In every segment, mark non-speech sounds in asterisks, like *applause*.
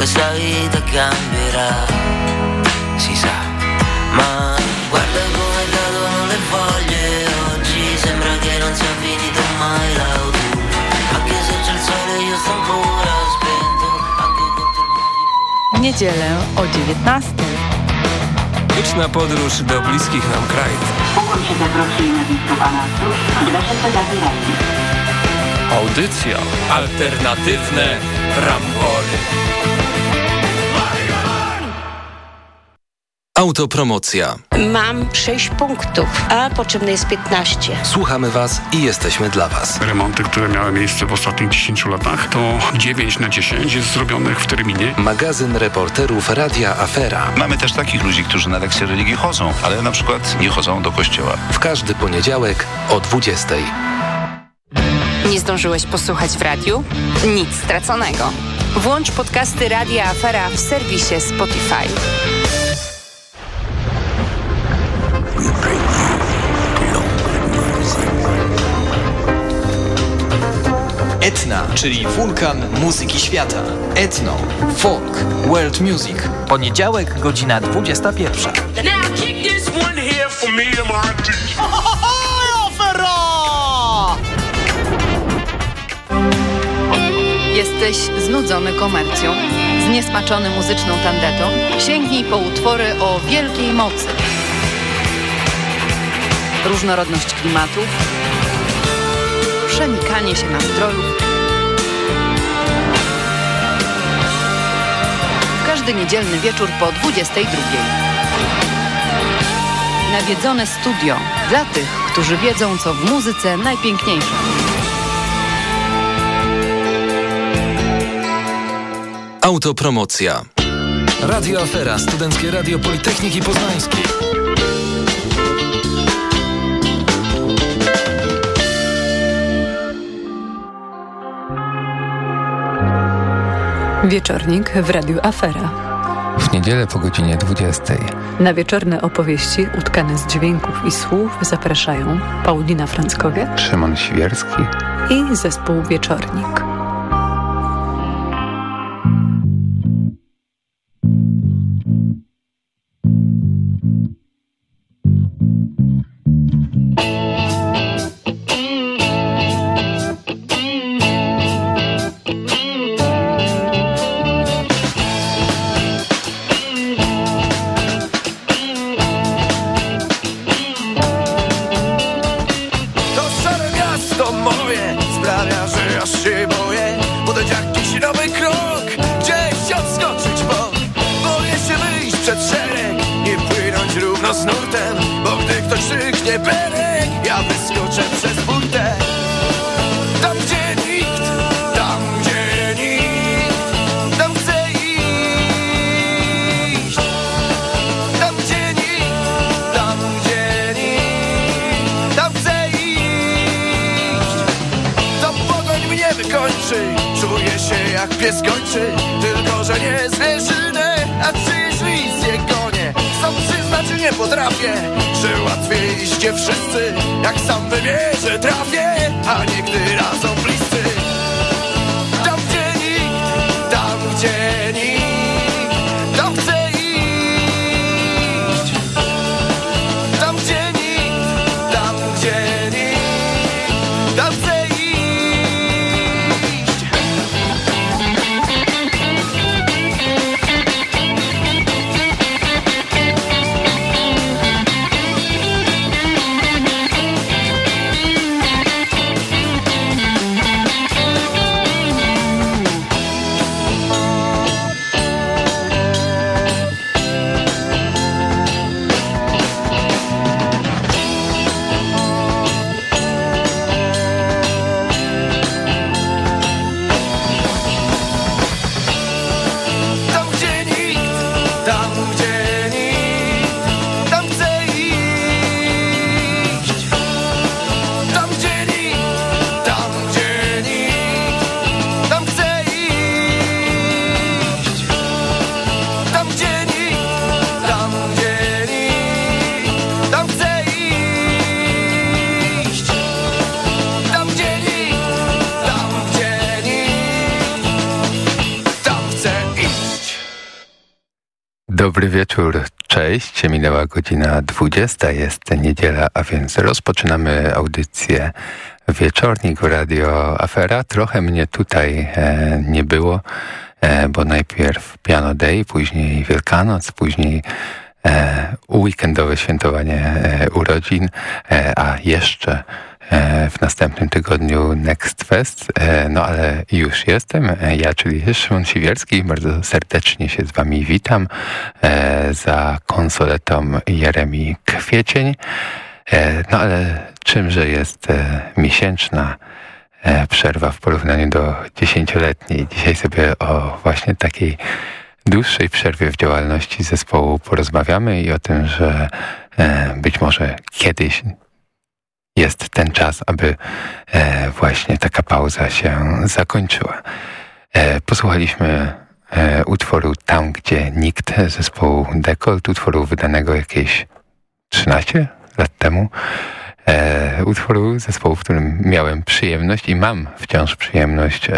questa vita cambierà, si sa, ma guarda come cadono le foglie, oggi sembra che non sia finito mai l'autunno, anche se c'è il sole io sto ancora spento, anche contro il Niedzielę o 19. Liczna podróż do bliskich nam krajów. Ukłon się zaprosili na wizytów anonsów, dlaczego zabierali? Audycja. Alternatywne rambory. Autopromocja. Mam 6 punktów, a potrzebne jest 15. Słuchamy Was i jesteśmy dla Was. Remonty, które miały miejsce w ostatnich 10 latach, to 9 na 10 jest zrobionych w terminie. Magazyn reporterów Radia Afera. Mamy też takich ludzi, którzy na lekcje religii chodzą, ale na przykład nie chodzą do kościoła. W każdy poniedziałek o 20. Nie zdążyłeś posłuchać w radiu? Nic straconego. Włącz podcasty Radia Afera w serwisie Spotify. Etna, czyli wulkan muzyki świata. Etno, folk, world music. Poniedziałek, godzina 21. Jesteś znudzony komercją, zniesmaczony muzyczną tandetą? Sięgnij po utwory o wielkiej mocy. Różnorodność klimatów, przenikanie się nastrojów. W każdy niedzielny wieczór po 22. Nawiedzone studio dla tych, którzy wiedzą, co w muzyce najpiękniejsze. Autopromocja. Radio Afera, Studenckie Radio Politechniki Poznańskiej. Wieczornik w Radiu Afera. W niedzielę po godzinie 20. Na wieczorne opowieści utkane z dźwięków i słów zapraszają Paulina Franckowiak, Szymon Świerski i zespół Wieczornik. Godzina 20, jest niedziela, a więc rozpoczynamy audycję Wieczornik Radio Afera. Trochę mnie tutaj e, nie było, e, bo najpierw Piano Day, później Wielkanoc, później e, weekendowe świętowanie e, urodzin, e, a jeszcze w następnym tygodniu Next Fest. E, no ale już jestem. E, ja, czyli Szymon Siwierski. Bardzo serdecznie się z wami witam. Za konsoletą Jeremi Kwiecień. No ale czymże jest miesięczna przerwa w porównaniu do dziesięcioletniej? Dzisiaj sobie o właśnie takiej dłuższej przerwie w działalności zespołu porozmawiamy i o tym, że być może kiedyś jest ten czas, aby e, właśnie taka pauza się zakończyła. E, posłuchaliśmy e, utworu Tam, gdzie nikt zespołu Dekolt, utworu wydanego jakieś 13 lat temu. Utworu zespołu, w którym miałem przyjemność i mam wciąż przyjemność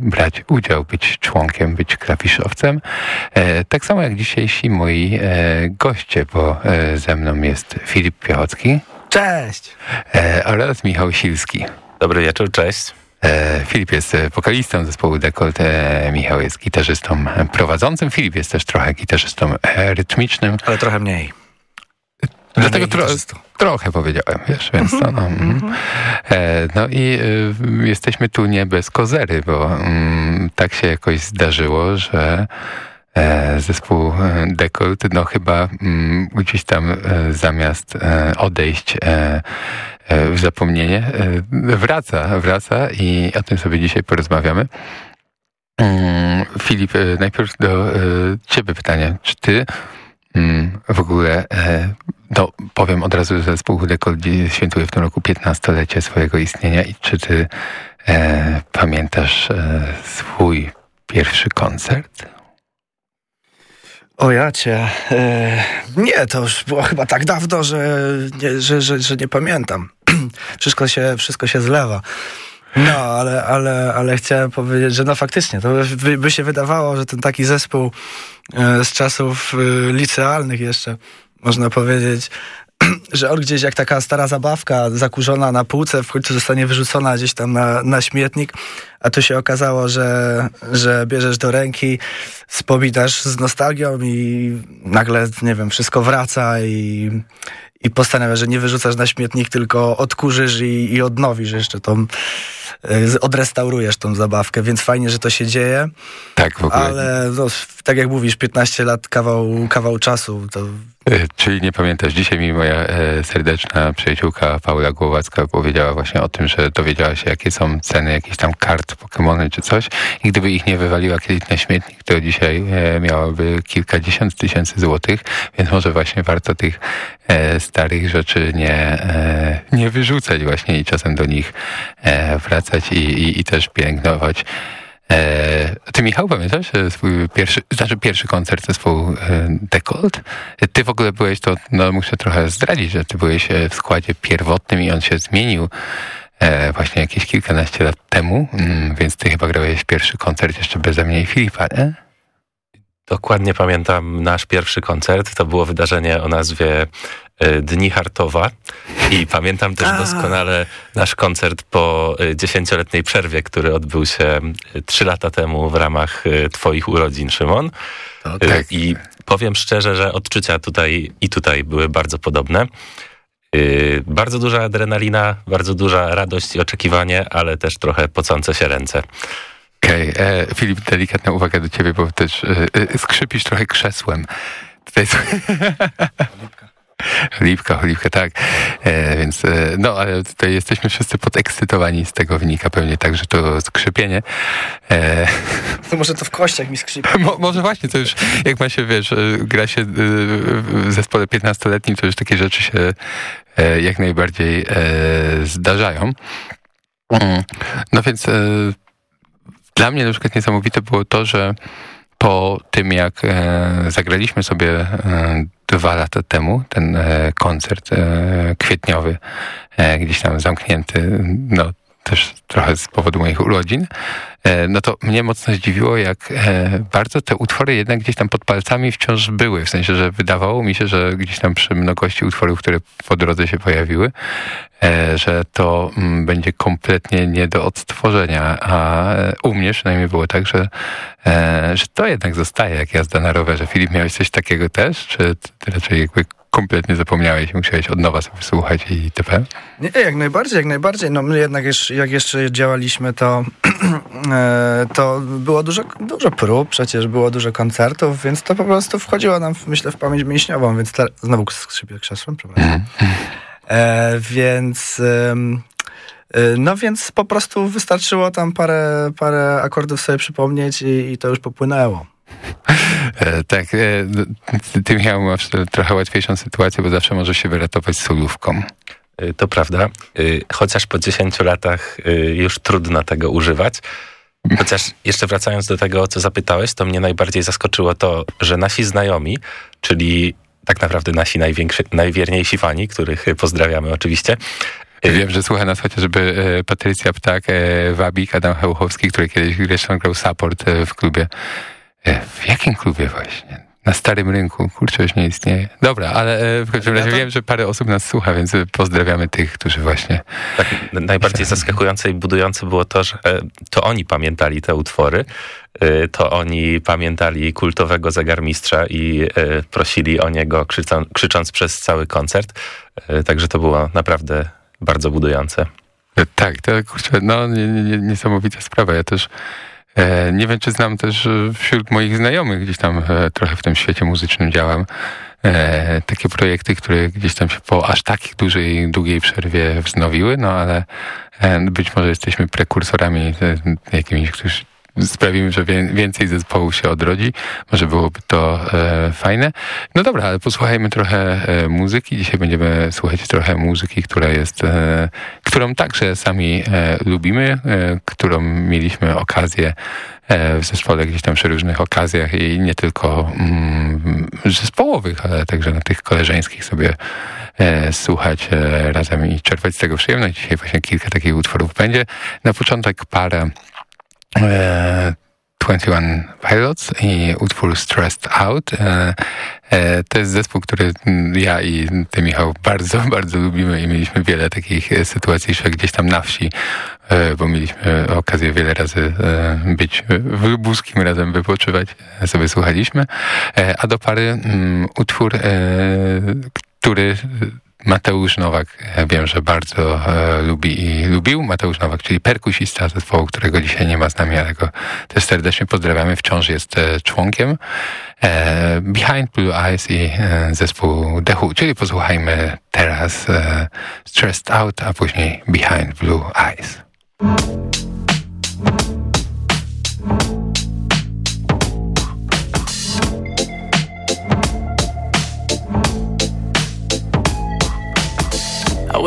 brać udział, być członkiem, być klawiszowcem. Tak samo jak dzisiejsi moi goście, bo ze mną jest Filip Piechocki. Cześć! E, oraz Michał Silski. Dobry wieczór, cześć. E, Filip jest wokalistą zespołu Dekolt, e, Michał jest gitarzystą prowadzącym, Filip jest też trochę gitarzystą e, rytmicznym. Ale trochę mniej. Dlatego tro trochę powiedziałem, wiesz, więc to no. Mm. Mm -hmm. e, no i y, jesteśmy tu nie bez kozery, bo mm, tak się jakoś zdarzyło, że E, zespół e, Dekolt, no chyba mm, gdzieś tam e, zamiast odejść w zapomnienie, wraca, wraca i o tym sobie dzisiaj porozmawiamy. Mm, Filip, najpierw do ciebie pytanie. Czy ty mm, w ogóle, no powiem od razu, że zespół Dekolt świętuje w tym roku 15-lecie swojego istnienia i czy ty pamiętasz swój pierwszy koncert? O jacie. E, nie, to już było chyba tak dawno, że nie, że, że, że nie pamiętam. *clears throat* wszystko, się, wszystko się zlewa. No, ale, ale, ale chciałem powiedzieć, że no faktycznie, to by, by się wydawało, że ten taki zespół e, z czasów e, licealnych jeszcze, można powiedzieć, *clears throat* że on gdzieś jak taka stara zabawka zakurzona na półce w końcu zostanie wyrzucona gdzieś tam na, na śmietnik, a tu się okazało, że, że bierzesz do ręki, spominasz z nostalgią i nagle, nie wiem, wszystko wraca i, i postanawiasz, że nie wyrzucasz na śmietnik, tylko odkurzysz i, i odnowisz jeszcze tą, odrestaurujesz tą zabawkę, więc fajnie, że to się dzieje. Tak, w ogóle. Ale no, tak jak mówisz, 15 lat, kawał, kawał czasu, to E, czyli nie pamiętasz, dzisiaj mi moja e, serdeczna przyjaciółka Paula Głowacka powiedziała właśnie o tym, że dowiedziała się, jakie są ceny jakichś tam kart Pokémony czy coś i gdyby ich nie wywaliła kiedyś na śmietnik, to dzisiaj e, miałaby kilkadziesiąt tysięcy złotych, więc może właśnie warto tych starych rzeczy nie, nie wyrzucać właśnie i czasem do nich wracać i, i, i też pielęgnować E, ty, Michał, pamiętasz e, swój pierwszy, znaczy pierwszy koncert zespołu e, Decolt? Ty w ogóle byłeś, to no, muszę trochę zdradzić, że ty byłeś w składzie pierwotnym i on się zmienił właśnie jakieś kilkanaście lat temu, mm, więc ty chyba grałeś pierwszy koncert jeszcze beze mnie i Filipa, nie? Dokładnie pamiętam nasz pierwszy koncert. To było wydarzenie o nazwie E, Dni Hartowa i pamiętam też A. doskonale nasz koncert po e, dziesięcioletniej przerwie, który odbył się e, trzy lata temu w ramach twoich urodzin, Szymon. tak. I powiem szczerze, że odczucia tutaj i tutaj były bardzo podobne. Bardzo duża adrenalina, bardzo duża radość i oczekiwanie, ale też trochę pocące się ręce. Okej, okay. Filip, delikatna uwaga do ciebie, bo też e, skrzypisz trochę krzesłem. Tutaj... Cholipka, cholipka, tak. E, więc, e, no, ale tutaj jesteśmy wszyscy podekscytowani z tego wynika pewnie tak, że to skrzypienie. E, to może to w kościach mi skrzypi. *laughs* Mo, może właśnie, to już jak ma się, wiesz, e, gra się e, w zespole 15-letnim, to już takie rzeczy się e, jak najbardziej zdarzają. Mm. No więc dla mnie na przykład niesamowite było to, że po tym, jak e, zagraliśmy sobie e, dwa lata temu ten e, koncert kwietniowy, gdzieś tam zamknięty, no też trochę z powodu moich urodzin, e, no to mnie mocno zdziwiło, jak e, bardzo te utwory jednak gdzieś tam pod palcami wciąż były. W sensie, że wydawało mi się, że gdzieś tam przy mnogości utworów, które po drodze się pojawiły, e, że to mm, będzie kompletnie nie do odtworzenia. A u mnie przynajmniej było tak, że, że to jednak zostaje jak jazda na rowerze. Filip, miałeś coś takiego też? Czy raczej jakby kompletnie zapomniałeś, musiałeś od nowa sobie słuchać i itp.? Nie, jak najbardziej, jak najbardziej. No my jednak jak jeszcze działaliśmy, to, *clears throat* e, to było dużo, dużo prób, przecież było dużo koncertów, więc to po prostu wchodziło nam, myślę, w pamięć mięśniową, więc te, znowu skrzypię krzesłem, przepraszam. Mhm. E, więc... E, no więc po prostu wystarczyło tam parę, parę akordów sobie przypomnieć i, i to już popłynęło. E, tak, e, ty Michał masz trochę łatwiejszą sytuację, bo zawsze możesz się wyratować solówką. E, to prawda, chociaż po 10 latach już trudno tego używać. Chociaż jeszcze wracając do tego, o co zapytałeś, to mnie najbardziej zaskoczyło to, że nasi znajomi, czyli tak naprawdę nasi najwierniejsi fani, których pozdrawiamy oczywiście, Wiem, że słucha nas chociażby Patrycja Ptak, Wabik, Adam Hełuchowski, który kiedyś zresztą grał support w klubie w jakim klubie właśnie? Na Starym Rynku. Kurczę, już nie istnieje. Dobra, ale e, w każdym razie wiem, że parę osób nas słucha, więc pozdrawiamy tych, którzy właśnie... Tak, najbardziej zaskakujące i budujące było to, że e, to oni pamiętali te utwory, to oni pamiętali kultowego zegarmistrza i prosili o niego, krzycząc, krzycząc przez cały koncert. Także to było naprawdę bardzo budujące. Tak, to kurczę, no niesamowita sprawa. Ja też E, nie wiem, czy znam też e, wśród moich znajomych, gdzieś tam e, trochę w tym świecie muzycznym działam, takie projekty, które gdzieś tam się po aż takiej dużej, długiej przerwie wznowiły, no ale być może jesteśmy prekursorami jakimiś, którzy sprawimy, że więcej zespołów się odrodzi. Może byłoby to e, fajne. No dobra, ale posłuchajmy trochę e, muzyki. Dzisiaj będziemy słuchać trochę muzyki, która jest, e, którą także sami e, lubimy, e, którą mieliśmy okazję e, w zespole gdzieś tam przy różnych okazjach i nie tylko mm, zespołowych, ale także na tych koleżeńskich sobie słuchać razem i czerpać z tego przyjemność. Dzisiaj właśnie kilka takich utworów będzie. Na początek parę 21 Pilots i utwór Stressed Out. E, e, to jest zespół, który ja i ty, Michał, bardzo, *laughs* bardzo lubimy i mieliśmy wiele takich sytuacji, że gdzieś tam na wsi, e, bo mieliśmy okazję wiele razy być w Lubuskim, razem wypoczywać, sobie słuchaliśmy. A do pary utwór, który Mateusz Nowak, wiem, że bardzo e, lubi i lubił. Mateusz Nowak, czyli perkusista zespołu, którego dzisiaj nie ma z nami, ale go też serdecznie pozdrawiamy. Wciąż jest e, członkiem. E, Behind Blue Eyes i e, zespół The Who, czyli posłuchajmy teraz e, Stressed Out, a później Behind Blue Eyes.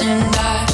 and I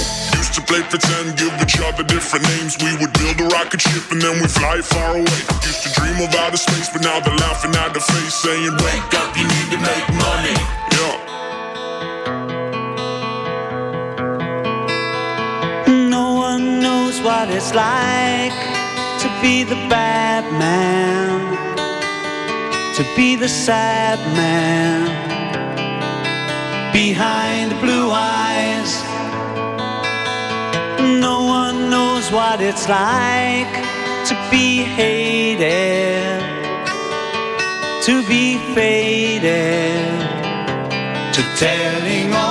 Play pretend, give each other different names. We would build a rocket ship and then we'd fly far away. Used to dream of outer space, but now they're laughing at the face, saying, Wake up, you need to make money. Yeah. No one knows what it's like to be the bad man, to be the sad man behind blue eyes. No one knows what it's like to be hated, to be faded, to telling only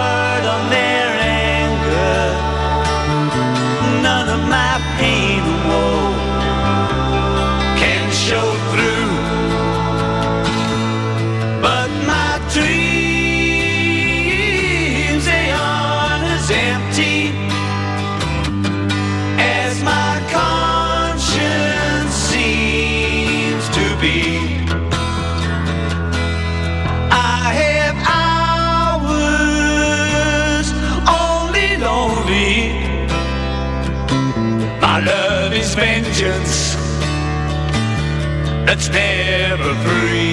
that's never free.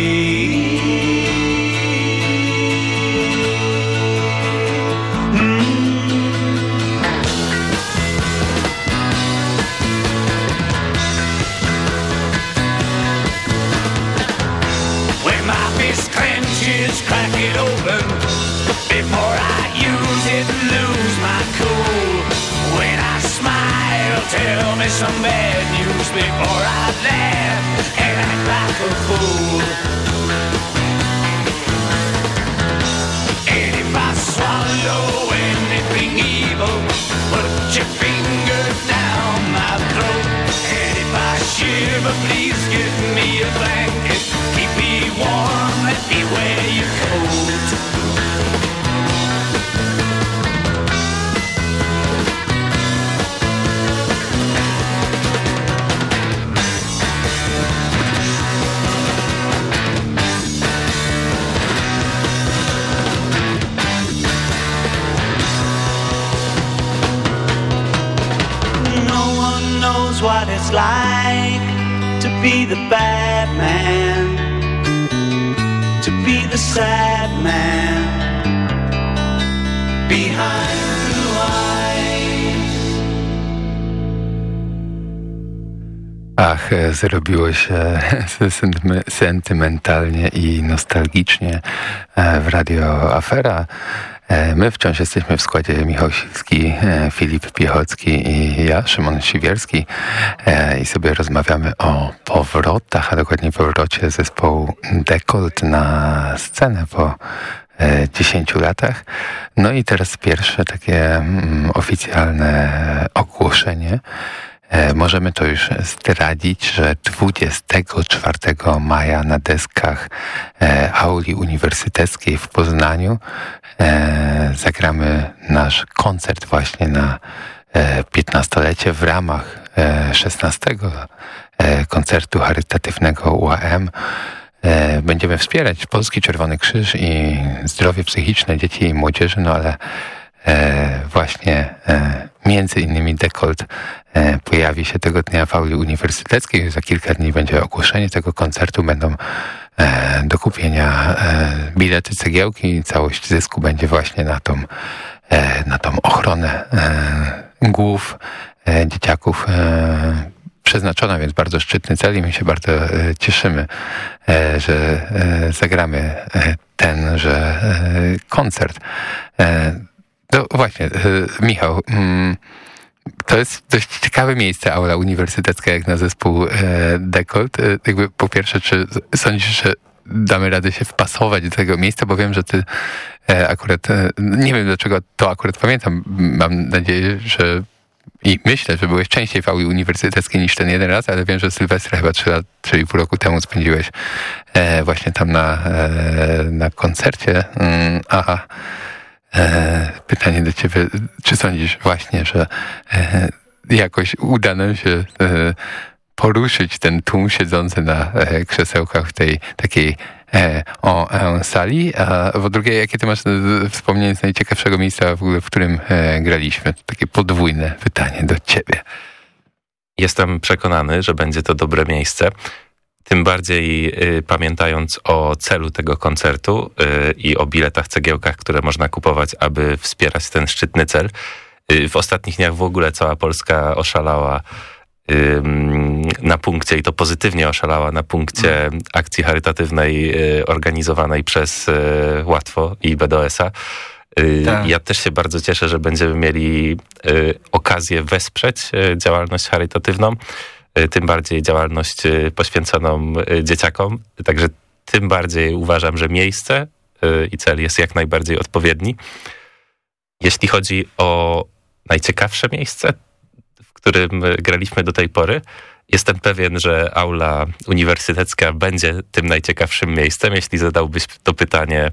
Zrobiło się *laughs* sentymentalnie i nostalgicznie e, w Radio Afera. E, My wciąż jesteśmy w składzie Michał Silski, e, Filip Piechocki i ja, Szymon Siwierski i sobie rozmawiamy o powrotach, a dokładnie powrocie zespołu Dekolt na scenę po e, 10 latach. No i teraz pierwsze takie mm, oficjalne ogłoszenie. E, Możemy to już zdradzić, że 24 maja na deskach e, auli uniwersyteckiej w Poznaniu e, zagramy nasz koncert właśnie na e, 15-lecie w ramach e, 16 e, koncertu charytatywnego UAM. Będziemy wspierać Polski Czerwony Krzyż i zdrowie psychiczne dzieci i młodzieży, no ale właśnie między innymi dekolt pojawi się tego dnia w auli uniwersyteckiej. Za kilka dni będzie ogłoszenie tego koncertu. Będą e, do kupienia e, bilety, cegiełki i całość zysku będzie właśnie na tą, e, na tą ochronę e, głów e, dzieciaków e, przeznaczona, więc bardzo szczytny cel i my się bardzo e, cieszymy, e, że e, zagramy e, tenże e, koncert. E, no właśnie, e, Michał, mm, to jest dość ciekawe miejsce, aula uniwersytecka, jak na zespół e, Dekolt. E, jakby po pierwsze, czy sądzisz, że damy radę się wpasować do tego miejsca, bo wiem, że ty e, akurat, e, nie wiem dlaczego to akurat pamiętam, mam nadzieję, że i myślę, że byłeś częściej w auli uniwersyteckiej niż ten jeden raz, ale wiem, że Sylwestra chyba 3 lat, 3,5 roku temu spędziłeś e, właśnie tam na, e, na koncercie. Mm, pytanie do ciebie, czy sądzisz właśnie, że e, jakoś uda nam się e, poruszyć ten tłum siedzący na e, krzesełkach w tej takiej e, o, e, sali, a po drugie, jakie ty masz e, wspomnienie z najciekawszego miejsca w w którym e, graliśmy? Takie podwójne pytanie do ciebie. Jestem przekonany, że będzie to dobre miejsce. Tym bardziej y, pamiętając o celu tego koncertu y, i o biletach, cegiełkach, które można kupować, aby wspierać ten szczytny cel. Y, w ostatnich dniach w ogóle cała Polska oszalała na punkcie i to pozytywnie oszalała na punkcie akcji charytatywnej organizowanej przez Łatwo i BDS-a. Y, Tak. Ja też się bardzo cieszę, że będziemy mieli okazję wesprzeć działalność charytatywną, tym bardziej działalność y, poświęconą y, dzieciakom. Także tym bardziej uważam, że miejsce i cel jest jak najbardziej odpowiedni. Jeśli chodzi o najciekawsze miejsce, w którym graliśmy do tej pory, jestem pewien, że aula uniwersytecka będzie tym najciekawszym miejscem, jeśli zadałbyś to pytanie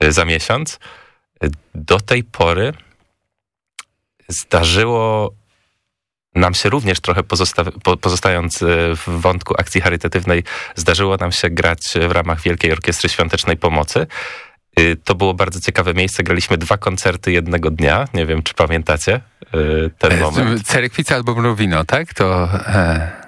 za miesiąc. Do tej pory zdarzyło nam się również trochę pozosta- po- pozostając y, w wątku akcji charytatywnej, zdarzyło nam się grać w ramach Wielkiej Orkiestry Świątecznej Pomocy. Y, To było bardzo ciekawe miejsce. Graliśmy dwa koncerty jednego dnia. Nie wiem, czy pamiętacie y, ten moment. Cerekwica albo Mrowino, tak? To e,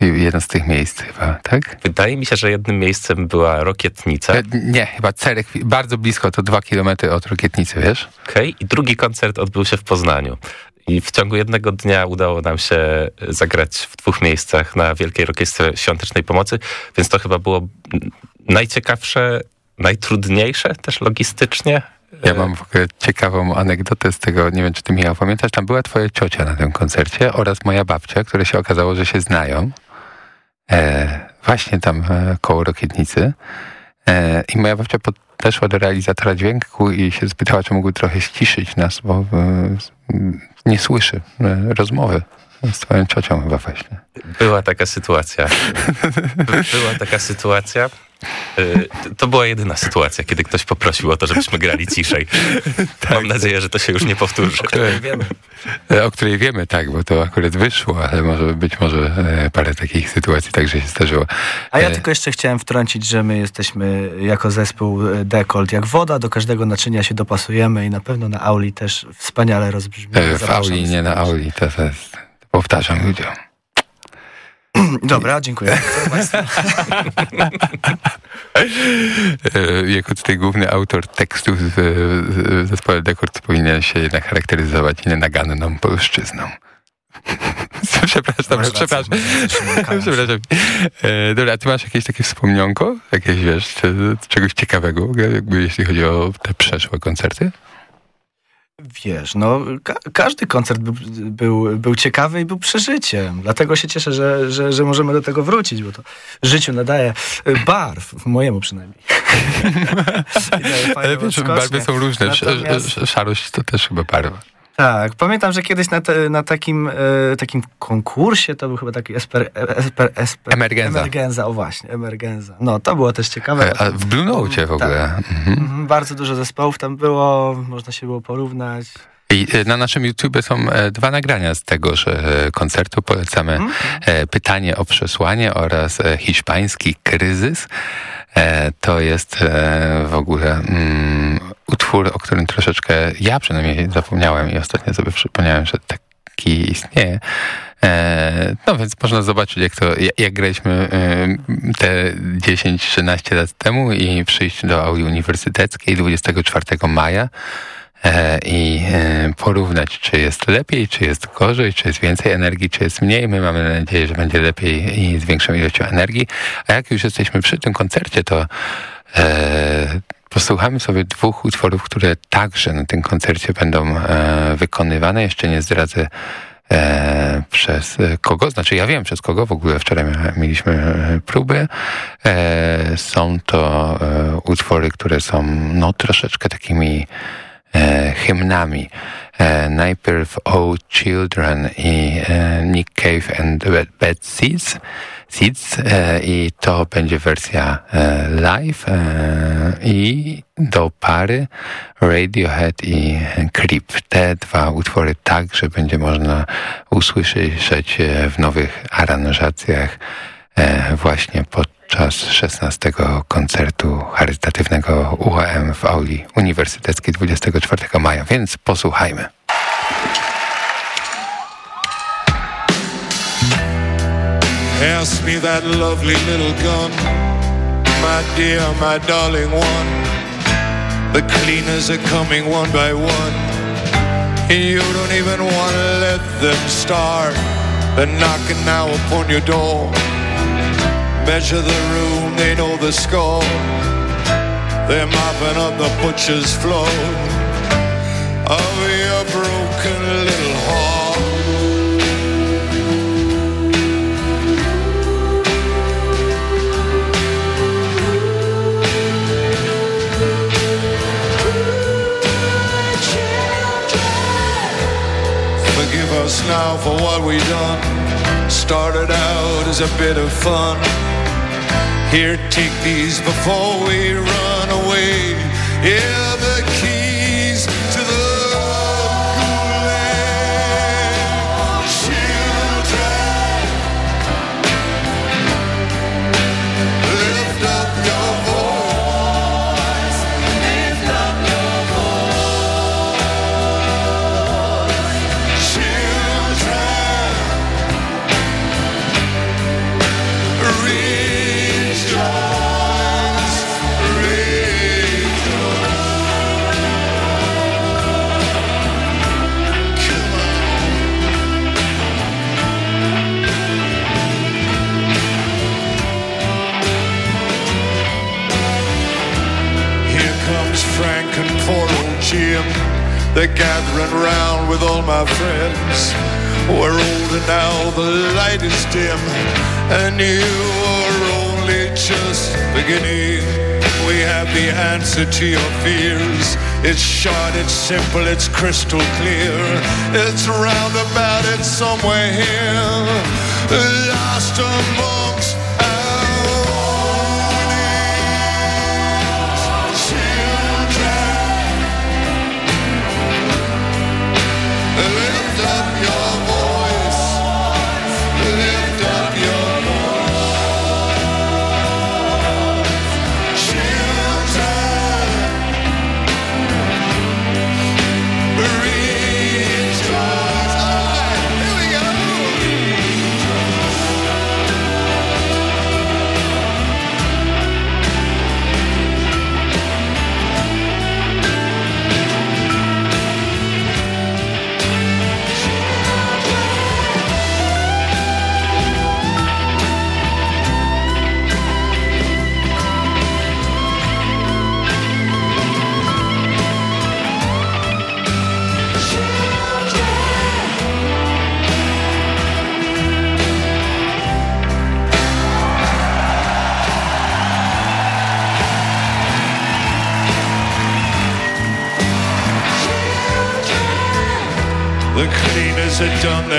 jedno z tych miejsc chyba, tak? Wydaje mi się, że jednym miejscem była Rokietnica. E, nie, chyba Cerek, bardzo blisko, to dwa kilometry od Rokietnicy, wiesz? Okej, i drugi koncert odbył się w Poznaniu. I w ciągu jednego dnia udało nam się zagrać w dwóch miejscach na Wielkiej Orkiestrze Świątecznej Pomocy, więc to chyba było najciekawsze, najtrudniejsze też logistycznie. Ja mam w ogóle ciekawą anegdotę z tego, nie wiem czy ty Michał pamiętasz, tam była twoja ciocia na tym koncercie oraz moja babcia, które się okazało, że się znają. E, właśnie tam e, koło Rokietnicy. E, I moja babcia podeszła do realizatora dźwięku i się spytała, czy mógł trochę ściszyć nas, bo e, nie słyszy e, rozmowy z twoją ciocią chyba właśnie. Była taka sytuacja. By- Była taka sytuacja. Y, To była jedyna sytuacja, kiedy ktoś poprosił o to, żebyśmy grali ciszej. *laughs* Mam nadzieję, że to się już nie powtórzy. E, O której wiemy, tak, bo to akurat wyszło, ale może być może e, parę takich sytuacji także się zdarzyło. A ja E, tylko jeszcze chciałem wtrącić, że my jesteśmy jako zespół Dekolt jak woda, do każdego naczynia się dopasujemy i na pewno na auli też wspaniale rozbrzmiemy. e, W auli, nie na auli, to, to jest, powtarzam ludziom. *clears throat* Dobra, dziękuję. *laughs* Jako tutaj główny autor tekstów w, w zespole Dekord powinien się jednak charakteryzować nienaganną polszczyzną. *laughs* przepraszam, Masz przepraszam. przepraszam. E, dobra, a ty masz jakieś takie wspomnienko? Jakieś, wiesz, czegoś ciekawego, jakby jeśli chodzi o te przeszłe koncerty? Wiesz, no ka każdy koncert był, był, był ciekawy i był przeżyciem. Dlatego się cieszę, że, że, że możemy do tego wrócić, bo to życiu nadaje y, barw, mojemu przynajmniej. *laughs* Ale wiesz, barwy są różne. Natomiast- sz- Szarość to też chyba barwa. Tak, pamiętam, że kiedyś na, te, na takim, e, takim konkursie, to był chyba taki esper, esper, esper, Emergenza. Emergenza, o właśnie, Emergenza. No, to było też ciekawe. E, A w Blue Note w ogóle. Mhm. Mhm, Bardzo dużo zespołów tam było, można się było porównać. I e, na naszym YouTube są e, dwa nagrania z tegoż e, koncertu. Polecamy e, Pytanie o przesłanie oraz e, Hiszpański kryzys. E, To jest e, w ogóle mm, utwór, o którym troszeczkę ja przynajmniej zapomniałem i ostatnio sobie przypomniałem, że taki istnieje. E, No więc można zobaczyć, jak to, jak, graliśmy e, te 10-13 lat temu i przyjść do auli uniwersyteckiej 24 maja e, i porównać, czy jest lepiej, czy jest gorzej, czy jest więcej energii, czy jest mniej. My mamy nadzieję, że będzie lepiej i z większą ilością energii. A jak już jesteśmy przy tym koncercie, to posłuchamy sobie dwóch utworów, które także na tym koncercie będą e, wykonywane. Jeszcze nie zdradzę e, przez kogo, znaczy ja wiem przez kogo, w ogóle wczoraj mieliśmy e, próby. E, są to e, utwory, które są no troszeczkę takimi e, hymnami. E, najpierw O Children i e, Nick Cave and Bad, Seeds, Seeds e, i to będzie wersja e, live e, i do pary Radiohead i Creep. Te dwa utwory także będzie można usłyszeć e, w nowych aranżacjach e, właśnie podczas 16 koncertu charytatywnego UAM w auli uniwersyteckiej 24 maja, więc posłuchajmy. Pass me that lovely little gun, my dear, my darling one. The cleaners are coming one by one. You don't even want to let them start. They're knocking now upon your door. Measure the room, they know the score. They're mopping up the butcher's floor of your broken little heart. Forgive us now for what we done. Started out as a bit of fun. Here, take these before we run away. Yeah, the They're gathering round with all my friends. We're older now, the light is dim, and you are only just beginning. We have the answer to your fears. It's short, it's simple, it's crystal clear. It's roundabout, it's somewhere here. Lost amongst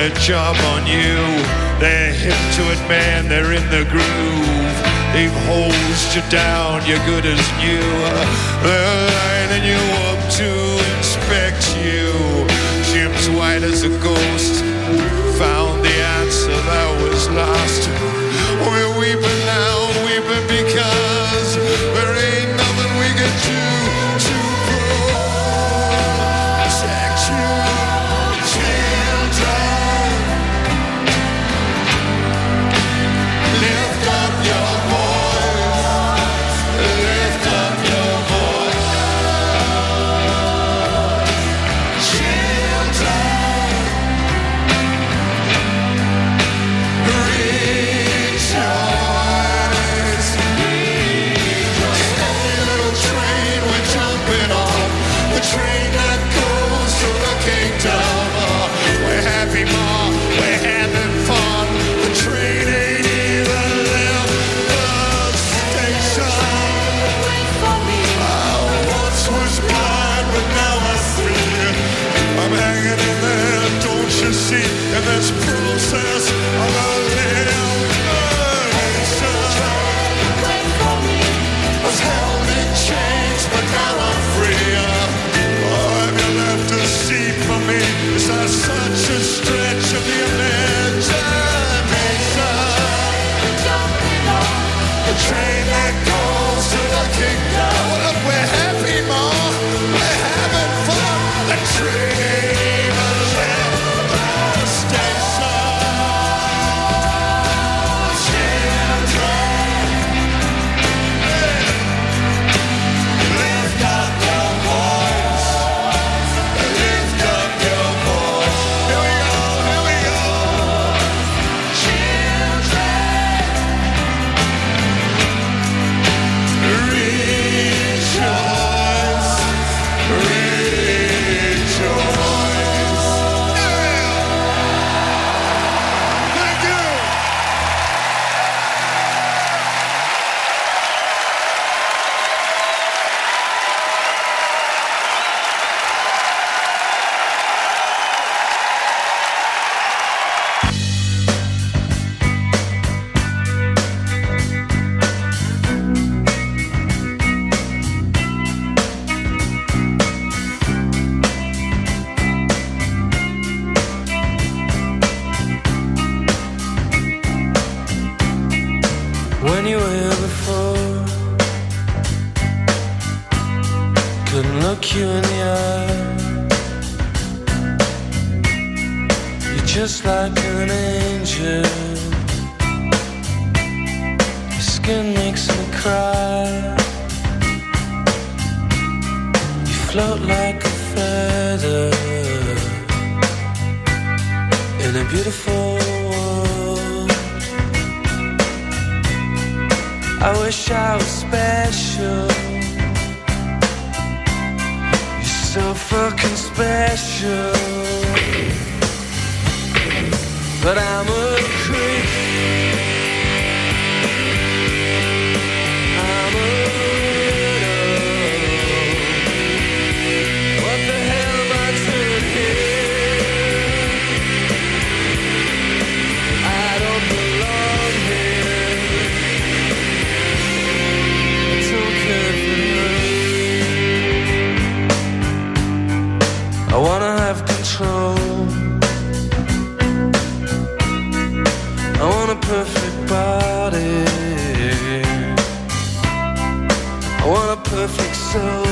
their job on you. They're hip to it, man, they're in the groove. They've hosed you down, you're good as new. They're lining you up to inspect you. Jim's white as a ghost. float like a feather in a beautiful world. I wish I was special. You're so fucking special. But I'm a creep. so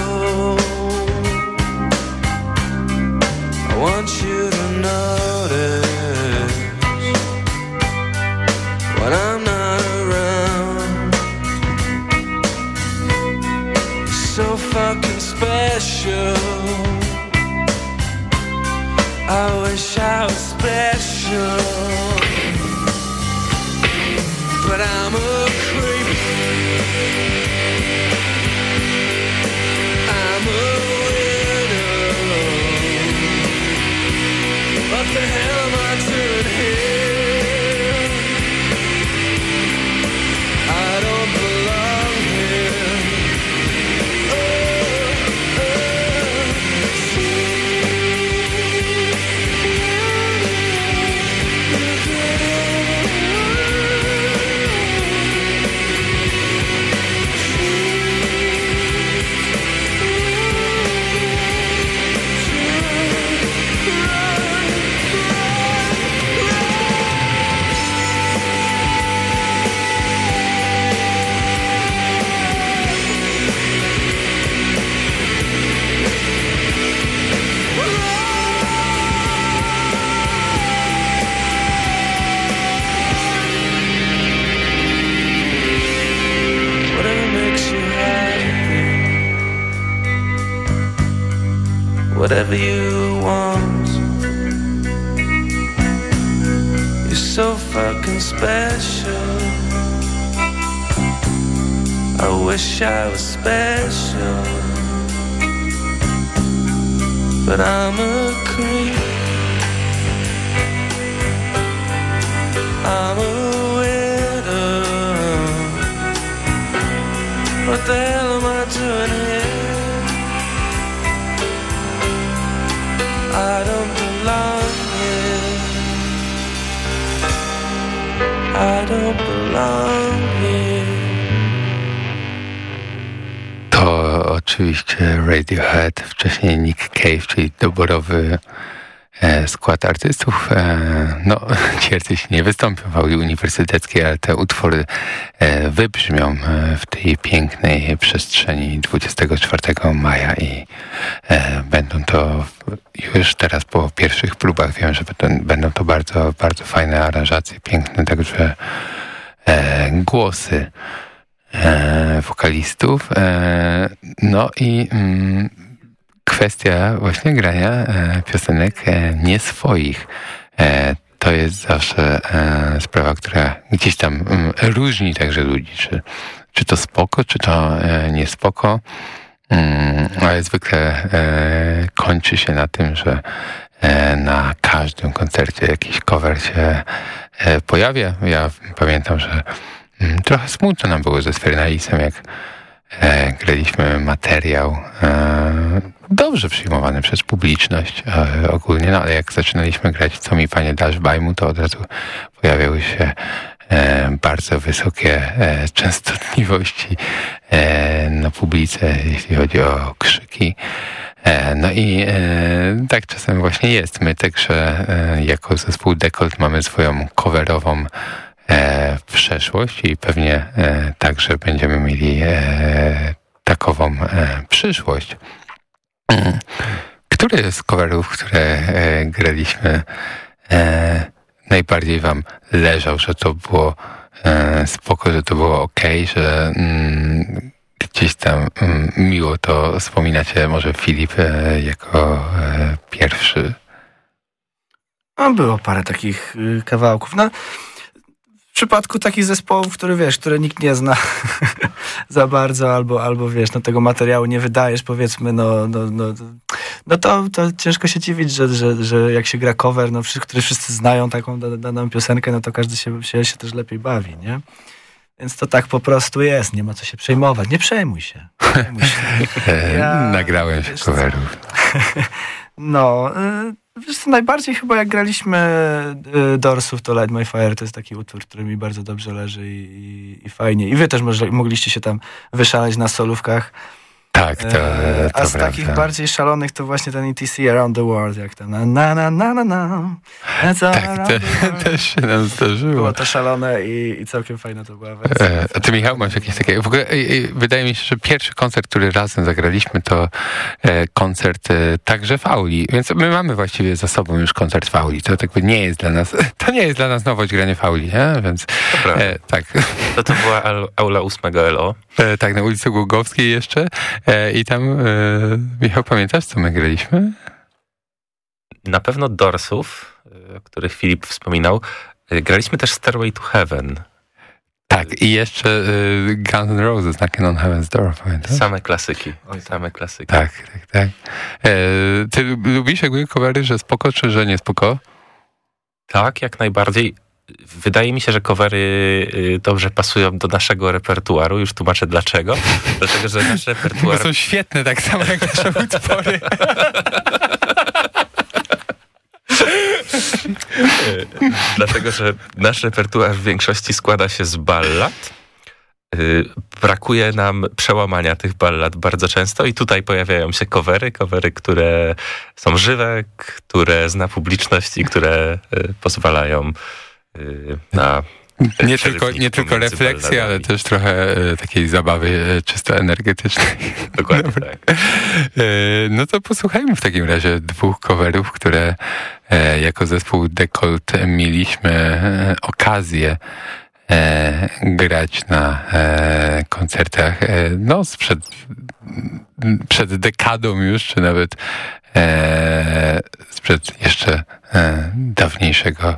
Cave, czyli doborowy e, skład artystów. E, no, *laughs* ci nie wystąpią w auli uniwersyteckiej, ale te utwory e, wybrzmią w tej pięknej przestrzeni 24 maja i będą to już teraz po pierwszych próbach wiem, że będą, to bardzo, bardzo fajne aranżacje, piękne także głosy wokalistów. No i mm, kwestia właśnie grania e, piosenek e, nie swoich. E, to jest zawsze sprawa, która gdzieś tam mm, różni także ludzi, czy, czy to spoko, czy to e, nie spoko. Mm, ale zwykle kończy się na tym, że na każdym koncercie jakiś cover się pojawia. Ja pamiętam, że mm, trochę smutno nam było ze Sfernalisem, jak e, graliśmy materiał e, dobrze przyjmowany przez publiczność e, ogólnie, no ale jak zaczynaliśmy grać Co mi panie dasz bajmu, to od razu pojawiały się e, bardzo wysokie e, częstotliwości e, na publice, jeśli chodzi o krzyki. No i tak czasem właśnie jest. My także jako zespół Dekolt mamy swoją coverową przeszłość i pewnie e, także będziemy mieli e, takową e, przyszłość. Który z coverów, które e, graliśmy, e, najbardziej wam leżał, że to było e, spoko, że to było ok, że mm, gdzieś tam mm, miło to wspominacie, może Filip e, jako e, pierwszy. Było parę takich y, kawałków. No, przypadku takich zespołów, które wiesz, które nikt nie zna *laughs* za bardzo, albo, albo wiesz, no tego materiału nie wydajesz, powiedzmy, no, no, no, no to, to ciężko się dziwić, że, że, że jak się gra cover, no, który wszyscy znają taką daną piosenkę, no to każdy się, się, się też lepiej bawi, nie? Więc to tak po prostu jest, nie ma co się przejmować. Nie przejmuj się. Przejmuj się. *laughs* Ja, Nagrałem się coverów. *laughs* no, y, wiesz najbardziej chyba jak graliśmy y, Dorsów, to Light My Fire to jest taki utwór, który mi bardzo dobrze leży i, i, i fajnie. I wy też może, mogliście się tam wyszaleć na solówkach. Tak, to, E, to A z prawda. takich bardziej szalonych to właśnie ten ETC Around the World, jak ten na na na na na na. That's Tak, world. też się nam zdarzyło. Było to szalone i, i całkiem fajna to była wersja. E, A ty Michał masz jakieś takie... W ogóle e, wydaje mi się, że pierwszy koncert, który razem zagraliśmy, to e, koncert e, także w auli. Więc my mamy właściwie za sobą już koncert w auli. To jakby nie jest dla nas... *laughs* To nie jest dla nas nowość granie w auli, nie? Więc e, tak. To to była aula 8 LO. E, tak, na ulicy Głogowskiej jeszcze. E, I tam, e, Michał, pamiętasz, co my graliśmy? Na pewno Dorsów, y, o których Filip wspominał. Y, Graliśmy też Stairway to Heaven. Tak, i jeszcze e, Guns N' Roses, Knocking on Heaven's Door, pamiętasz? Same klasyki. Same klasyki. Tak, tak, tak. E, ty lubisz jakby covery, że spoko, czy że nie spoko? Tak, jak najbardziej. Wydaje mi się, że covery y, dobrze pasują do naszego repertuaru. Już tłumaczę dlaczego. *laughs* Dlatego, że nasz repertuar... są świetne, tak samo jak nasze utwory. *laughs* Dlatego, że nasz repertuar w większości składa się z ballad. Y, Brakuje nam przełamania tych ballad bardzo często i tutaj pojawiają się covery, covery, które są żywe, które zna publiczność i które y, pozwalają na Nie tylko, nie tylko refleksji, ale też trochę e, takiej zabawy e, czysto energetycznej. *laughs* Dokładnie tak. No to posłuchajmy w takim razie dwóch coverów, które jako zespół Decolt mieliśmy okazję grać na koncertach no sprzed przed dekadą już, czy nawet sprzed jeszcze dawniejszego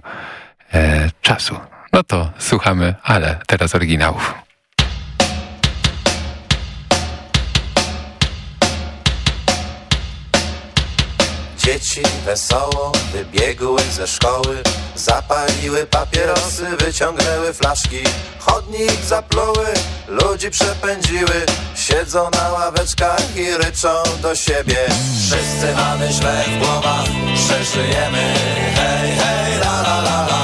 e, czasu. No to słuchamy, ale teraz oryginałów. Dzieci wesoło wybiegły ze szkoły Zapaliły papierosy, wyciągnęły flaszki Chodnik zapluły, ludzi przepędziły Siedzą na ławeczkach i ryczą do siebie Wszyscy mamy źle w głowach, przeżyjemy Hej, hej, la la la la,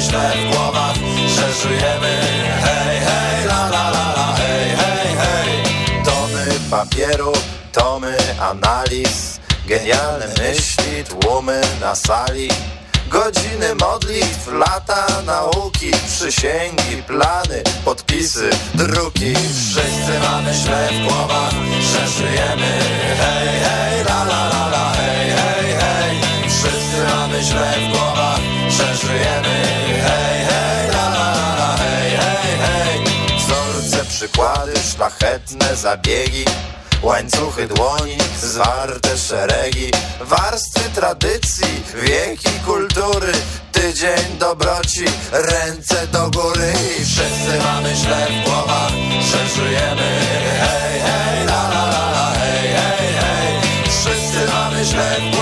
mamy źle w głowach, przeżyjemy Hej, hej, la la la la, hej, hej, hej. Tony papieru tomy analiz, genialne myśli, tłumy na sali, godziny modlitw, lata nauki, przysięgi, plany, podpisy, druki. Wszyscy mamy źle w głowach, że żyjemy, hej, hej, la la la la, hej, hej, hej. Wszyscy mamy źle w głowach, że żyjemy, hej, hej, la la la, hej, hej, hej. Wzorce, przykłady, szlachetne zabiegi, Łańcuchy dłoni, zwarte szeregi Warstwy tradycji, wieki kultury Tydzień dobroci, ręce do góry I wszyscy mamy źle w głowach, że żyjemy Hej, hej, la la la la, hej, hej, hej Wszyscy mamy źle w głowach,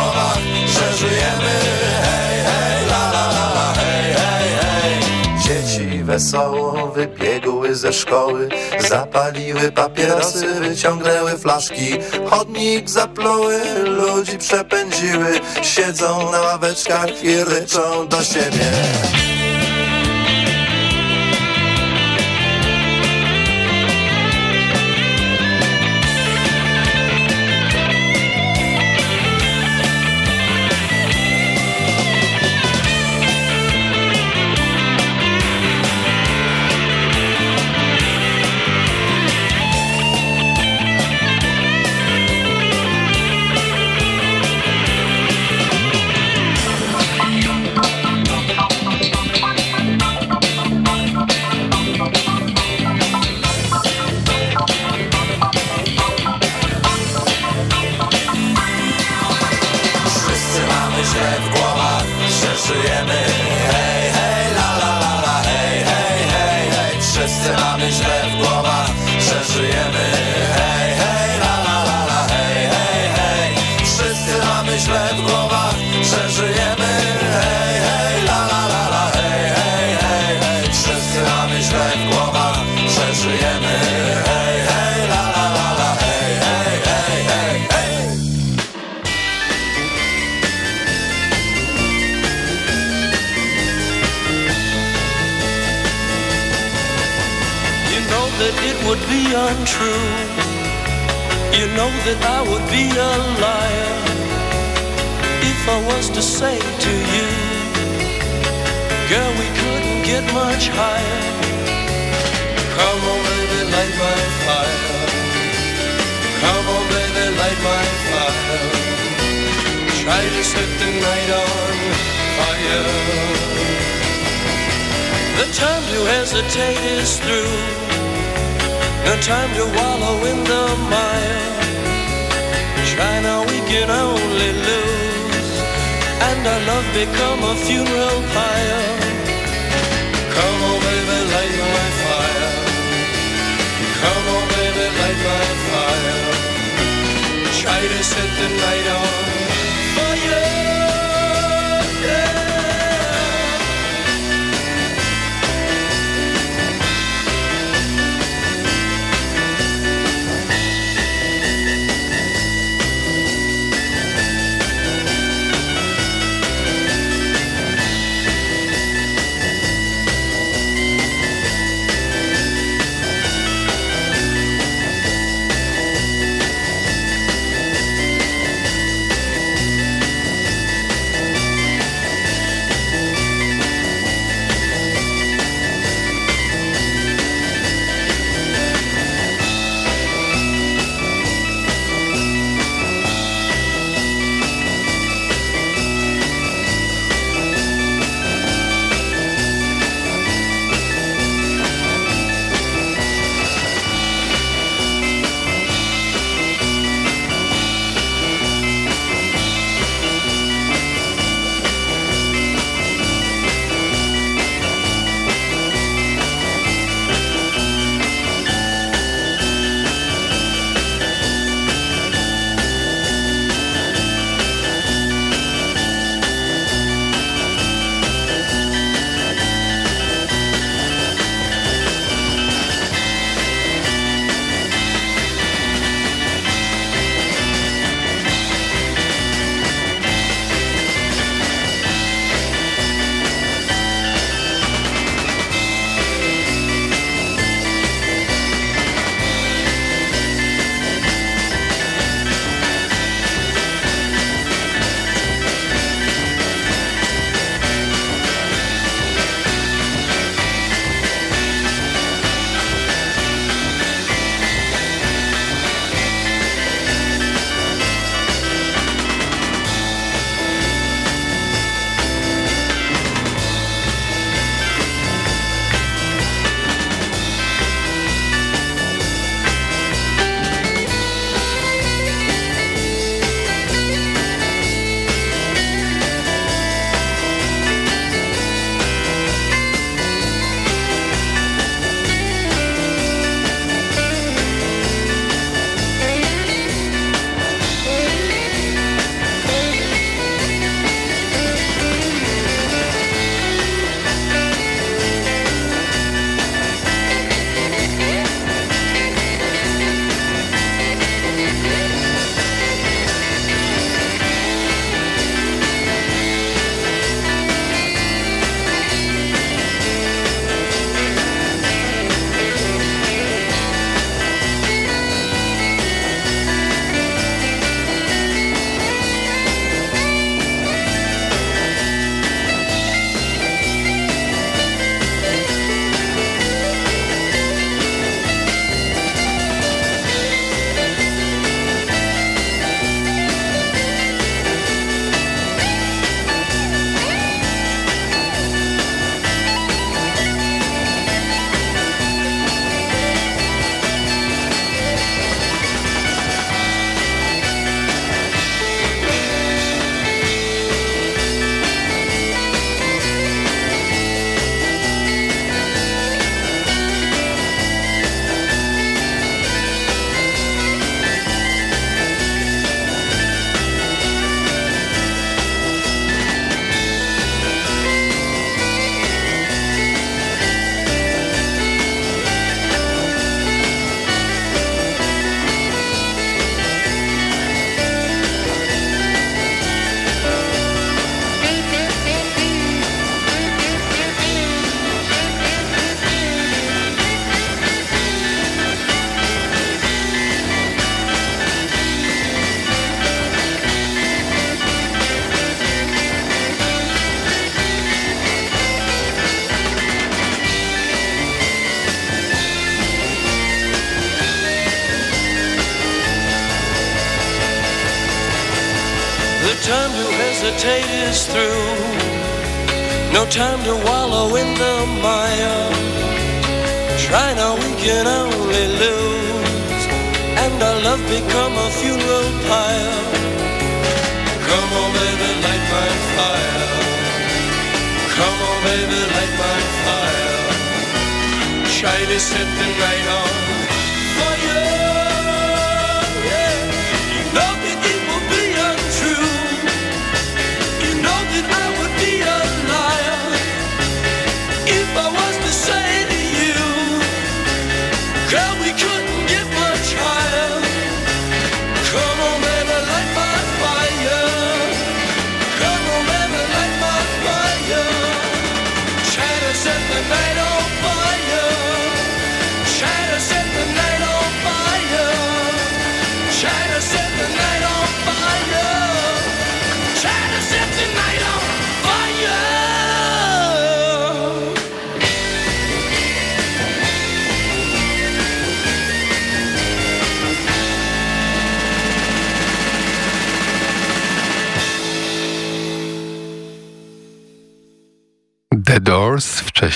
wesoło wybiegły ze szkoły Zapaliły papierosy, wyciągnęły flaszki. Chodnik zapluły, ludzi przepędziły Siedzą na ławeczkach i ryczą do siebie time in the mire. Now, we can only lose. And our love become a funeral pyre. Come on, baby, light my fire. Come on, baby, light my fire. Try to set the night on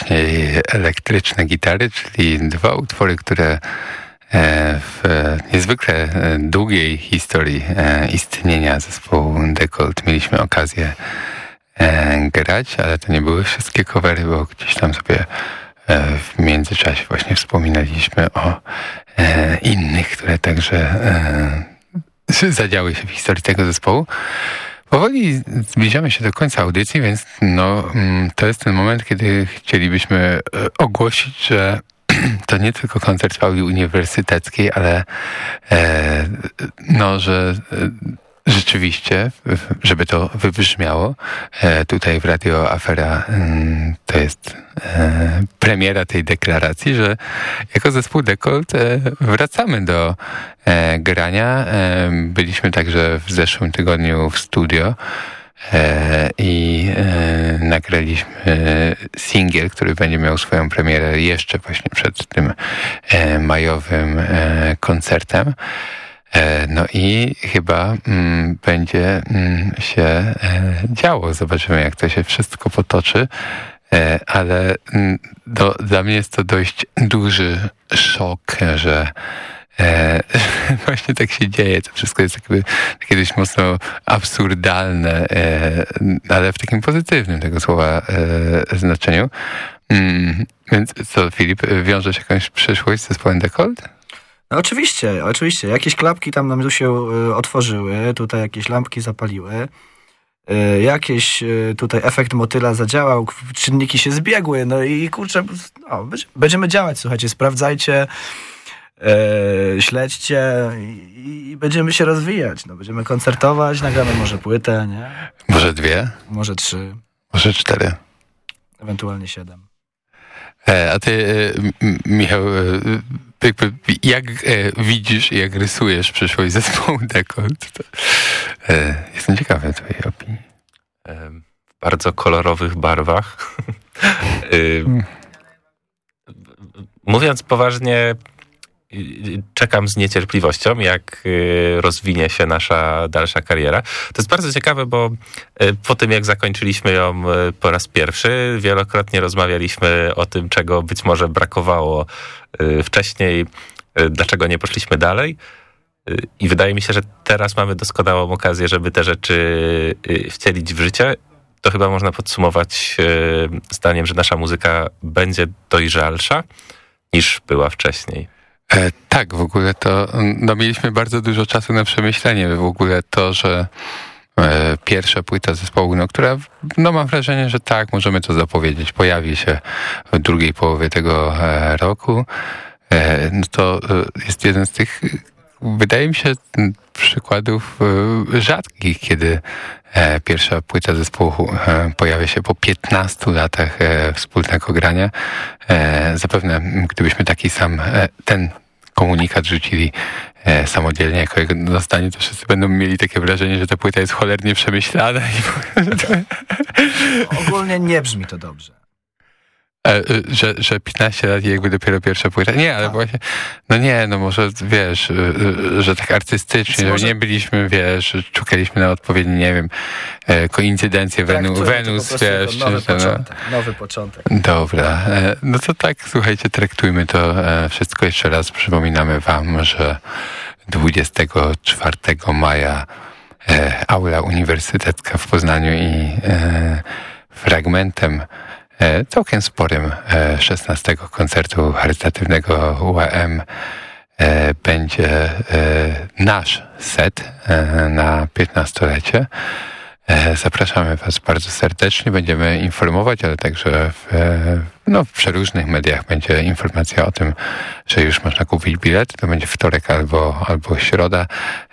wcześniej elektryczne gitary, czyli dwa utwory, które e, w niezwykle e, długiej historii e, istnienia zespołu Decolt mieliśmy okazję grać, ale to nie były wszystkie covery, bo gdzieś tam sobie w międzyczasie właśnie wspominaliśmy o innych, które także zadziały się w historii tego zespołu. Powoli zbliżamy się do końca audycji, więc no, mm, to jest ten moment, kiedy chcielibyśmy e, ogłosić, że *clears throat* to nie tylko koncert w auli uniwersyteckiej, ale e, no, że e, rzeczywiście, żeby to wybrzmiało, e, tutaj w Radio Afera mm, to jest e, premiera tej deklaracji, że jako zespół Dekolt e, wracamy do grania. Byliśmy także w zeszłym tygodniu w studio i nagraliśmy singiel, który będzie miał swoją premierę jeszcze właśnie przed tym majowym koncertem. No i chyba mm, będzie mm, się e, działo. Zobaczymy, jak to się wszystko potoczy. E, ale mm, do, dla mnie jest to dość duży szok, że e, *laughs* właśnie tak się dzieje. To wszystko jest jakby takie dość mocno absurdalne, e, ale w takim pozytywnym tego słowa e, znaczeniu. Mm, więc co, Filip, wiążesz jakąś przyszłość z zespołem Decolt? No oczywiście, oczywiście. Jakieś klapki tam nam się y, otworzyły, tutaj jakieś lampki zapaliły. Y, jakieś y, tutaj efekt motyla zadziałał, czynniki się zbiegły, no i kurczę, no, będziemy działać, słuchajcie, sprawdzajcie, śledźcie i, i, będziemy się rozwijać. No, będziemy koncertować, nagramy może płytę, nie? Może dwie? Może trzy. Może cztery. Ewentualnie siedem. E, a ty, e, Michał, e, jak widzisz i jak rysujesz przyszłość *laughs* zespołu Dekolt? Jestem ciekawy twojej opinii. W bardzo kolorowych barwach. *laughs* Mówiąc poważnie, czekam z niecierpliwością, jak y, rozwinie się nasza dalsza kariera. To jest bardzo ciekawe, bo y, po tym, jak zakończyliśmy ją y, po raz pierwszy, wielokrotnie rozmawialiśmy o tym, czego być może brakowało wcześniej, dlaczego nie poszliśmy dalej. I wydaje mi się, że teraz mamy doskonałą okazję, żeby te rzeczy wcielić w życie. To chyba można podsumować zdaniem, że nasza muzyka będzie dojrzalsza niż była wcześniej. E, tak, w ogóle to no, mieliśmy bardzo dużo czasu na przemyślenie. W ogóle to, że e, pierwsza płyta zespołu, no, która, no mam wrażenie, że tak, możemy to zapowiedzieć, pojawi się w drugiej połowie tego e, roku. No to jest jeden z tych, wydaje mi się, przykładów rzadkich, kiedy pierwsza płyta zespołu pojawia się po 15 latach wspólnego grania. Zapewne gdybyśmy taki sam, ten komunikat rzucili e, samodzielnie jako jego dostanie, to wszyscy będą mieli takie wrażenie, że ta płyta jest cholernie przemyślana. I... *laughs* Ogólnie nie brzmi to dobrze. E, y, że, że 15 lat i jakby dopiero pierwsza płyta. Nie, ale właśnie, no nie, no może wiesz, y, y, że tak artystycznie, Może- że nie byliśmy, wiesz, że czekaliśmy na odpowiednie, nie wiem, e, koincydencje Wenus, prostu wiesz. nowy czy- no. początek, nowy początek. Dobra, e, no to tak, słuchajcie, traktujmy to wszystko jeszcze raz. Przypominamy wam, że 24 maja aula uniwersytecka w Poznaniu i fragmentem całkiem sporym e, 16 koncertu charytatywnego UAM e, będzie e, nasz set e, na 15-lecie. E, Zapraszamy Was bardzo serdecznie. Będziemy informować, ale także w, e, no, w przeróżnych mediach będzie informacja o tym, że już można kupić bilety. To będzie wtorek albo, albo środa.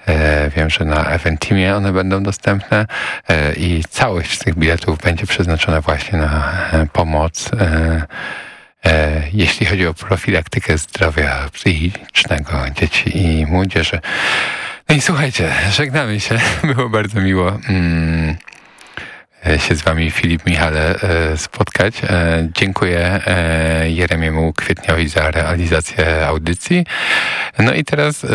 E, Wiem, że na Eventimie one będą dostępne i całość z tych biletów będzie przeznaczona właśnie na pomoc jeśli chodzi o profilaktykę zdrowia psychicznego dzieci i młodzieży. I słuchajcie, żegnamy się. *laughs* Było bardzo miło mm, e, się z wami, Filip Michale, e, spotkać. E, Dziękuję Jeremiemu Kwietniowi za realizację audycji. No i teraz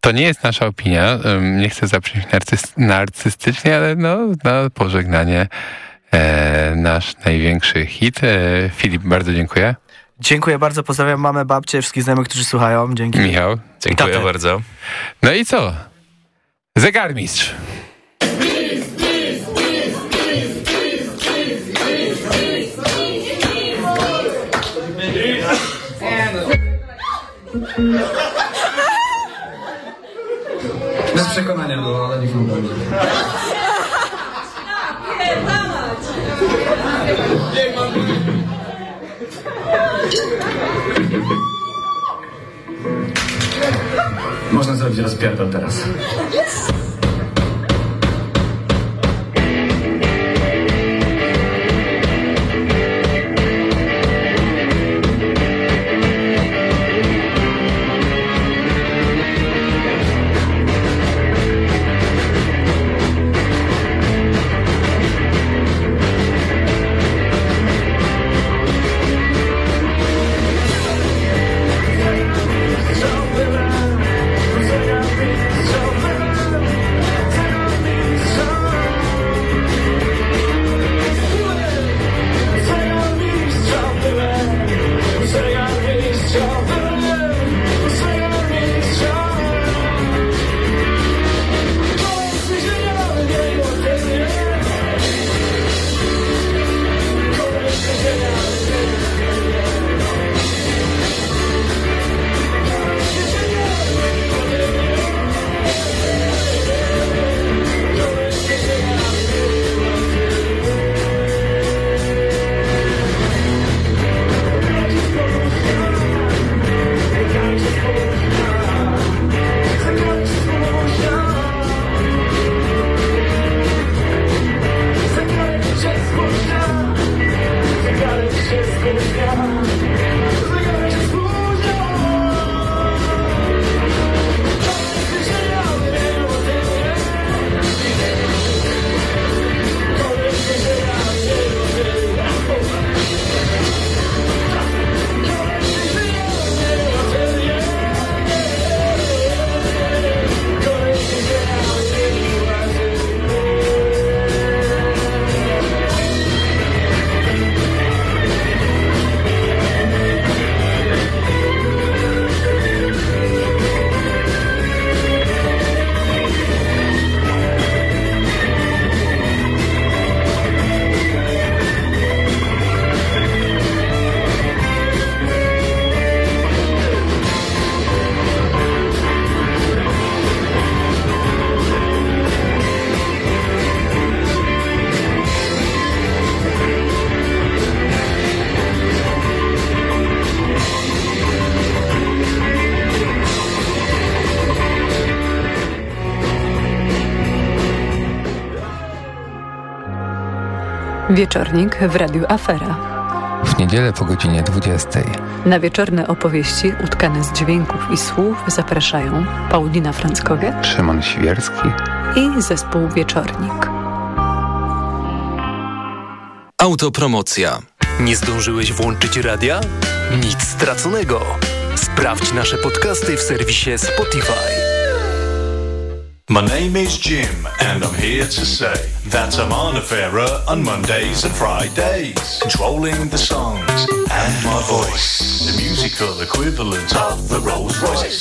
to nie jest nasza opinia. Nie chcę zabrzmieć narcyz- narcystycznie, ale no, na pożegnanie nasz największy hit. Filip, bardzo dziękuję. Dziękuję bardzo, pozdrawiam mamę, babcię, wszystkich znajomych, którzy słuchają. Dzięki. Michał. Dziękuję Tatę. bardzo. No i co? Zegarmistrz. Bez przekonania było, ale niech mu będzie. Można zrobić rozpierdol teraz. Wieczornik w Radiu Afera. W niedzielę po godzinie 20. Na wieczorne opowieści utkane z dźwięków i słów zapraszają Paulina Franckowiak Szymon Świerski. i zespół Wieczornik. Autopromocja. Nie zdążyłeś włączyć radia? Nic straconego. Sprawdź nasze podcasty w serwisie Spotify. My name is Jim, and I'm here to say that I'm on a fairer on Mondays and Fridays, controlling the songs and my voice, the musical equivalent of the Rolls Royce.